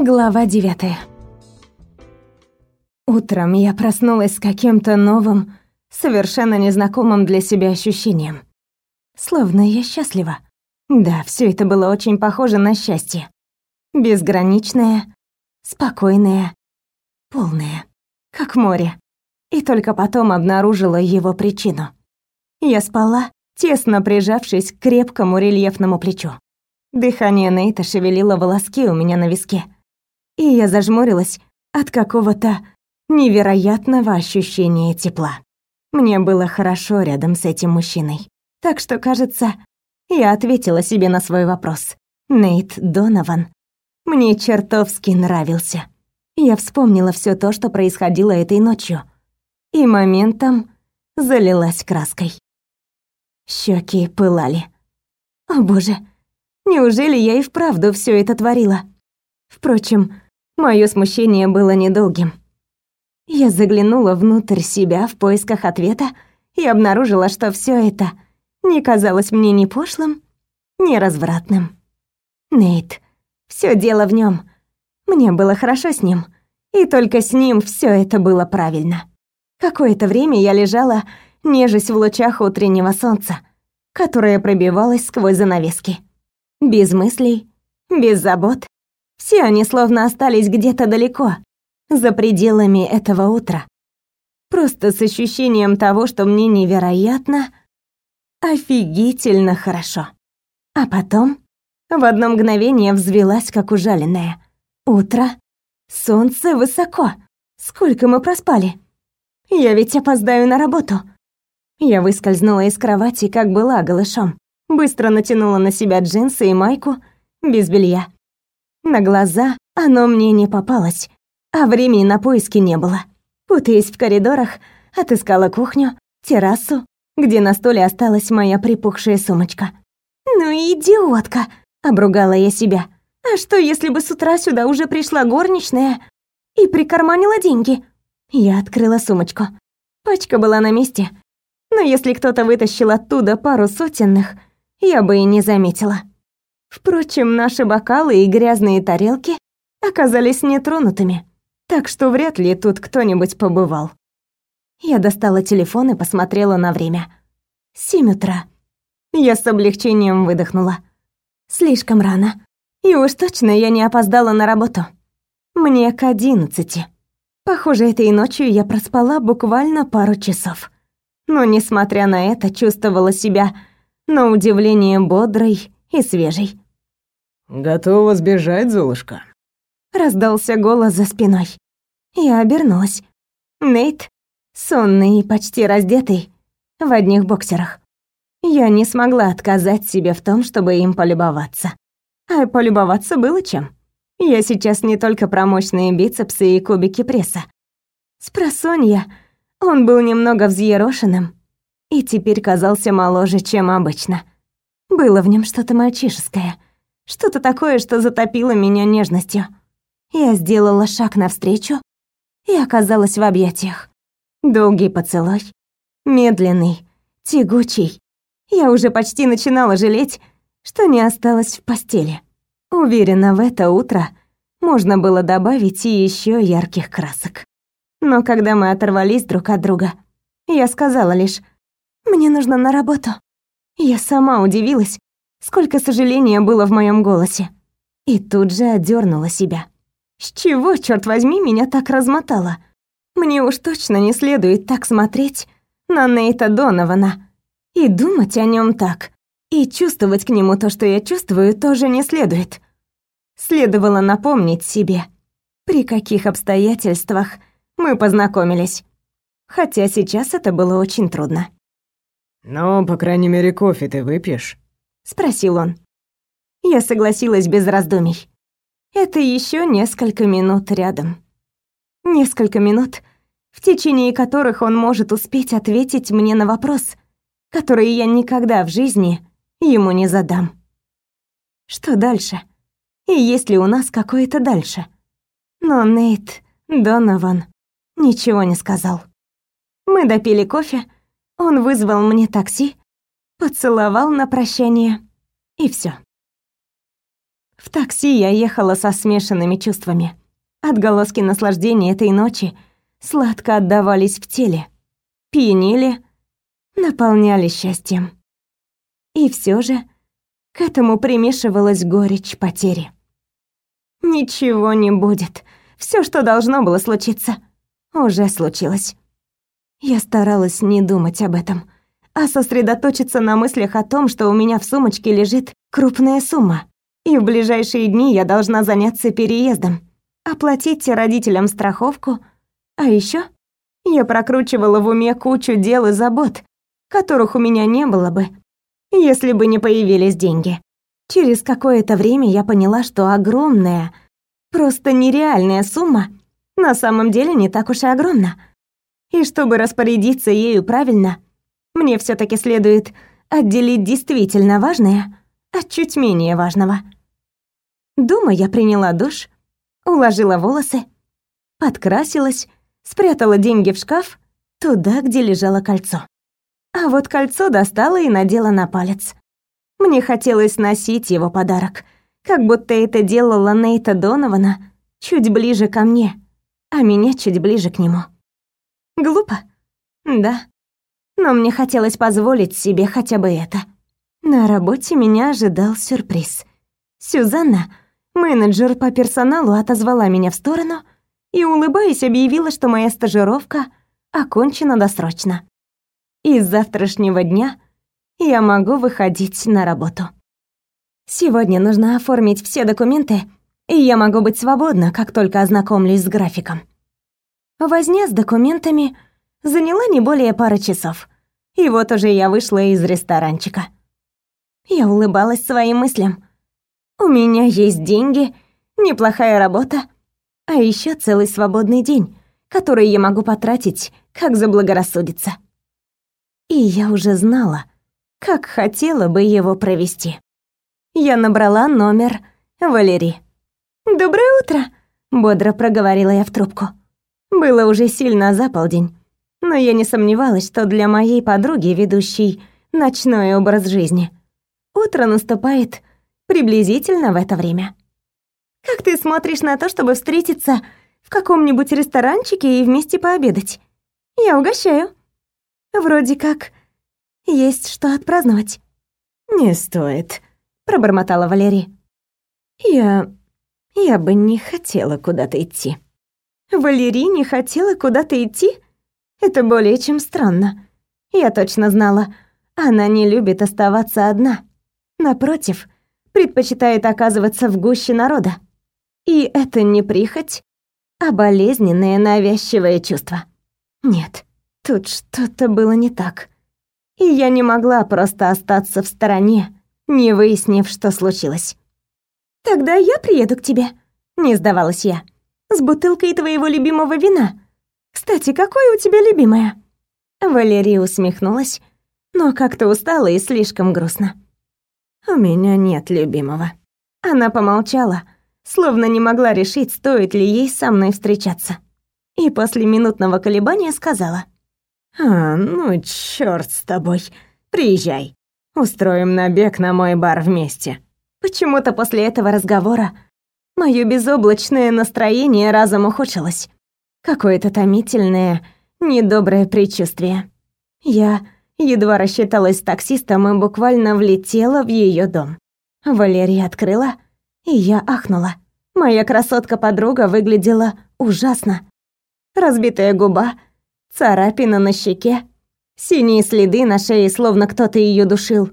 Глава девятая. Утром я проснулась с каким-то новым, совершенно незнакомым для себя ощущением. Словно я счастлива. Да, все это было очень похоже на счастье. Безграничное, спокойное, полное, как море. И только потом обнаружила его причину. Я спала, тесно прижавшись к крепкому рельефному плечу. Дыхание Нейта шевелило волоски у меня на виске и я зажмурилась от какого-то невероятного ощущения тепла. Мне было хорошо рядом с этим мужчиной. Так что, кажется, я ответила себе на свой вопрос. Нейт Донован мне чертовски нравился. Я вспомнила все то, что происходило этой ночью, и моментом залилась краской. Щеки пылали. О боже, неужели я и вправду все это творила? Впрочем, Моё смущение было недолгим. Я заглянула внутрь себя в поисках ответа и обнаружила, что всё это не казалось мне ни пошлым, ни развратным. Нейт, всё дело в нём. Мне было хорошо с ним, и только с ним всё это было правильно. Какое-то время я лежала, нежесть в лучах утреннего солнца, которое пробивалось сквозь занавески. Без мыслей, без забот, все они словно остались где-то далеко, за пределами этого утра. Просто с ощущением того, что мне невероятно, офигительно хорошо. А потом в одно мгновение взвелась, как ужаленная. Утро, солнце высоко. Сколько мы проспали? Я ведь опоздаю на работу. Я выскользнула из кровати, как была, голышом. Быстро натянула на себя джинсы и майку, без белья. На глаза оно мне не попалось, а времени на поиски не было. Путаясь в коридорах, отыскала кухню, террасу, где на столе осталась моя припухшая сумочка. «Ну идиотка!» — обругала я себя. «А что, если бы с утра сюда уже пришла горничная и прикарманила деньги?» Я открыла сумочку. Пачка была на месте, но если кто-то вытащил оттуда пару сотенных, я бы и не заметила. Впрочем, наши бокалы и грязные тарелки оказались нетронутыми, так что вряд ли тут кто-нибудь побывал. Я достала телефон и посмотрела на время. Семь утра. Я с облегчением выдохнула. Слишком рано. И уж точно я не опоздала на работу. Мне к одиннадцати. Похоже, этой ночью я проспала буквально пару часов. Но, несмотря на это, чувствовала себя, на удивление, бодрой и свежей. «Готова сбежать, Золушка?» Раздался голос за спиной. Я обернулась. Нейт, сонный и почти раздетый, в одних боксерах. Я не смогла отказать себе в том, чтобы им полюбоваться. А полюбоваться было чем. Я сейчас не только про мощные бицепсы и кубики пресса. Спросонья, он был немного взъерошенным и теперь казался моложе, чем обычно. Было в нем что-то мальчишеское, что-то такое, что затопило меня нежностью. Я сделала шаг навстречу и оказалась в объятиях. Долгий поцелуй, медленный, тягучий. Я уже почти начинала жалеть, что не осталась в постели. Уверена, в это утро можно было добавить и еще ярких красок. Но когда мы оторвались друг от друга, я сказала лишь «Мне нужно на работу». Я сама удивилась, сколько сожаления было в моем голосе. И тут же одернула себя. С чего, черт возьми, меня так размотало? Мне уж точно не следует так смотреть на Нейта Донована. И думать о нем так. И чувствовать к нему то, что я чувствую, тоже не следует. Следовало напомнить себе, при каких обстоятельствах мы познакомились. Хотя сейчас это было очень трудно. «Ну, по крайней мере, кофе ты выпьешь?» — спросил он. Я согласилась без раздумий. Это еще несколько минут рядом. Несколько минут, в течение которых он может успеть ответить мне на вопрос, который я никогда в жизни ему не задам. Что дальше? И есть ли у нас какое-то дальше? Но Нейт Донован ничего не сказал. Мы допили кофе, он вызвал мне такси, поцеловал на прощание, и все. В такси я ехала со смешанными чувствами. Отголоски наслаждения этой ночи сладко отдавались в теле, пьянили, наполняли счастьем. И все же к этому примешивалась горечь потери. Ничего не будет. Все, что должно было случиться, уже случилось. Я старалась не думать об этом, а сосредоточиться на мыслях о том, что у меня в сумочке лежит крупная сумма, и в ближайшие дни я должна заняться переездом, оплатить родителям страховку, а еще я прокручивала в уме кучу дел и забот, которых у меня не было бы, если бы не появились деньги. Через какое-то время я поняла, что огромная, просто нереальная сумма на самом деле не так уж и огромна. И чтобы распорядиться ею правильно, мне все таки следует отделить действительно важное от чуть менее важного. Дома я приняла душ, уложила волосы, подкрасилась, спрятала деньги в шкаф, туда, где лежало кольцо. А вот кольцо достала и надела на палец. Мне хотелось носить его подарок, как будто это делала Нейта Донована чуть ближе ко мне, а меня чуть ближе к нему. Глупо? Да. Но мне хотелось позволить себе хотя бы это. На работе меня ожидал сюрприз. Сюзанна, менеджер по персоналу, отозвала меня в сторону и, улыбаясь, объявила, что моя стажировка окончена досрочно. И с завтрашнего дня я могу выходить на работу. Сегодня нужно оформить все документы, и я могу быть свободна, как только ознакомлюсь с графиком. Возня с документами заняла не более пары часов, и вот уже я вышла из ресторанчика. Я улыбалась своим мыслям. У меня есть деньги, неплохая работа, а еще целый свободный день, который я могу потратить, как заблагорассудится. И я уже знала, как хотела бы его провести. Я набрала номер Валерии. «Доброе утро», — бодро проговорила я в трубку. Было уже сильно за полдень, но я не сомневалась, что для моей подруги, ведущей ночной образ жизни, утро наступает приблизительно в это время. «Как ты смотришь на то, чтобы встретиться в каком-нибудь ресторанчике и вместе пообедать? Я угощаю. Вроде как есть что отпраздновать». «Не стоит», — пробормотала Валерия. «Я... я бы не хотела куда-то идти». Валерия не хотела куда-то идти? Это более чем странно. Я точно знала, она не любит оставаться одна. Напротив, предпочитает оказываться в гуще народа. И это не прихоть, а болезненное навязчивое чувство. Нет, тут что-то было не так и я не могла просто остаться в стороне, не выяснив, что случилось. «Тогда я приеду к тебе», — не сдавалась я, «с бутылкой твоего любимого вина. Кстати, какое у тебя любимое?» Валерия усмехнулась, но как-то устала и слишком грустно. «У меня нет любимого». Она помолчала, словно не могла решить, стоит ли ей со мной встречаться. И после минутного колебания сказала — «А, ну, чёрт с тобой. Приезжай. Устроим набег на мой бар вместе». Почему-то после этого разговора моё безоблачное настроение разом ухудшилось. Какое-то томительное, недоброе предчувствие. Я едва рассчиталась с таксистом и буквально влетела в её дом. Валерия открыла, и я ахнула. Моя красотка-подруга выглядела ужасно. Разбитая губа — царапина на щеке, синие следы на шее, словно кто-то ее душил.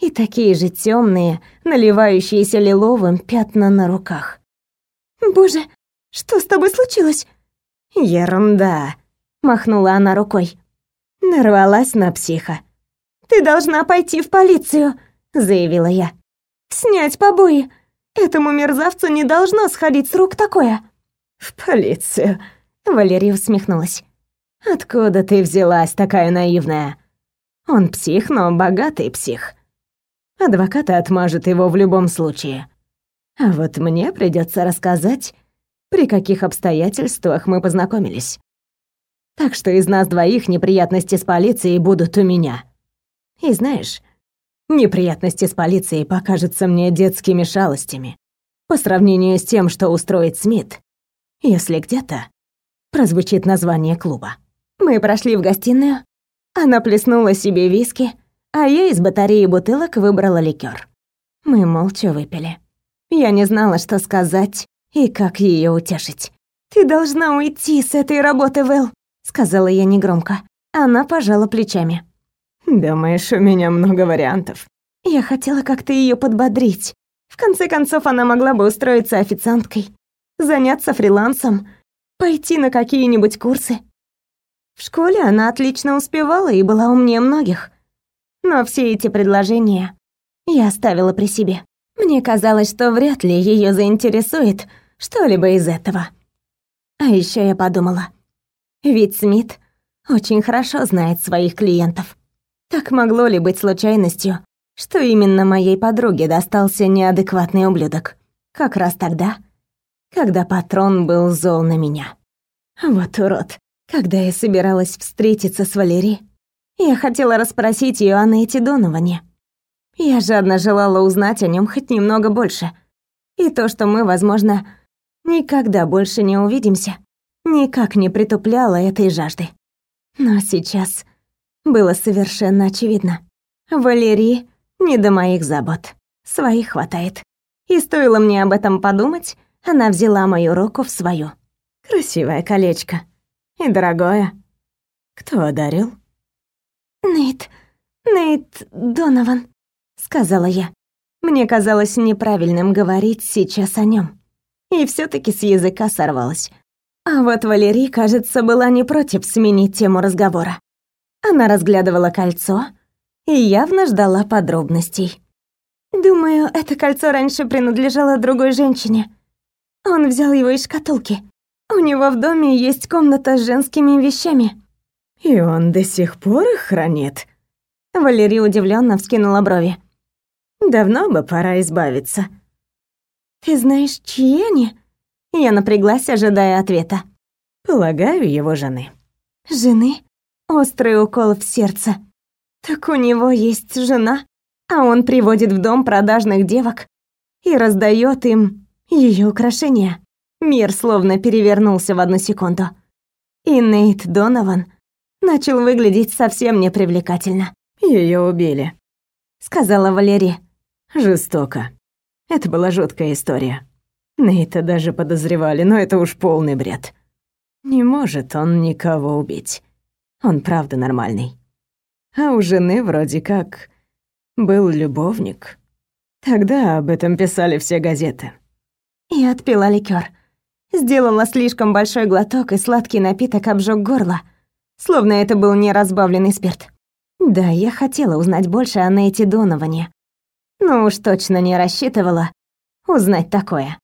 И такие же темные, наливающиеся лиловым пятна на руках. «Боже, что с тобой случилось?» «Ерунда», — махнула она рукой. Нарвалась на психа. «Ты должна пойти в полицию», — заявила я. «Снять побои. Этому мерзавцу не должно сходить с рук такое». «В полицию», — Валерия усмехнулась. Откуда ты взялась такая наивная? Он псих, но богатый псих. Адвокаты отмажут его в любом случае. А вот мне придется рассказать, при каких обстоятельствах мы познакомились. Так что из нас двоих неприятности с полицией будут у меня. И знаешь, Неприятности с полицией покажутся мне детскими шалостями по сравнению с тем, что устроит Смит, если где-то прозвучит название клуба. Мы прошли в гостиную. Она плеснула себе виски, а я из батареи бутылок выбрала ликер. Мы молча выпили. Я не знала, что сказать и как ее утешить. «Ты должна уйти с этой работы, Вэл», — сказала я негромко. Она пожала плечами. «Думаешь, у меня много вариантов?» Я хотела как-то ее подбодрить. В конце концов, она могла бы устроиться официанткой, заняться фрилансом, пойти на какие-нибудь курсы. В школе она отлично успевала и была умнее многих. Но все эти предложения я оставила при себе. Мне казалось, что вряд ли ее заинтересует что-либо из этого. А еще я подумала, ведь Смит очень хорошо знает своих клиентов. Так могло ли быть случайностью, что именно моей подруге достался неадекватный ублюдок? Как раз тогда, когда патрон был зол на меня. Вот урод. Когда я собиралась встретиться с Валери, я хотела расспросить ее о Нейте Доноване. Я жадно желала узнать о нем хоть немного больше. И то, что мы, возможно, никогда больше не увидимся, никак не притупляло этой жажды. Но сейчас было совершенно очевидно. Валерии не до моих забот. Своих хватает. И стоило мне об этом подумать, она взяла мою руку в свою. Красивое колечко. И дорогое. Кто одарил? Нейт. Нейт Донован, сказала я. Мне казалось неправильным говорить сейчас о нем. И все таки с языка сорвалось. А вот Валерий, кажется, была не против сменить тему разговора. Она разглядывала кольцо и явно ждала подробностей. Думаю, это кольцо раньше принадлежало другой женщине. Он взял его из шкатулки. У него в доме есть комната с женскими вещами. И он до сих пор их хранит. Валерия удивленно вскинула брови. Давно бы пора избавиться. Ты знаешь, чьи они? Я напряглась, ожидая ответа. Полагаю, его жены. Жены? Острый укол в сердце. Так у него есть жена, а он приводит в дом продажных девок и раздает им ее украшения. Мир словно перевернулся в одну секунду. И Нейт Донован начал выглядеть совсем непривлекательно. Ее убили, сказала Валерия. Жестоко. Это была жуткая история. Нейта даже подозревали, но это уж полный бред. Не может он никого убить. Он правда нормальный. А у жены вроде как был любовник. Тогда об этом писали все газеты. Я отпила ликер. Сделала слишком большой глоток, и сладкий напиток обжег горло, словно это был не разбавленный спирт. Да, я хотела узнать больше о Нейте Доноване, но уж точно не рассчитывала узнать такое.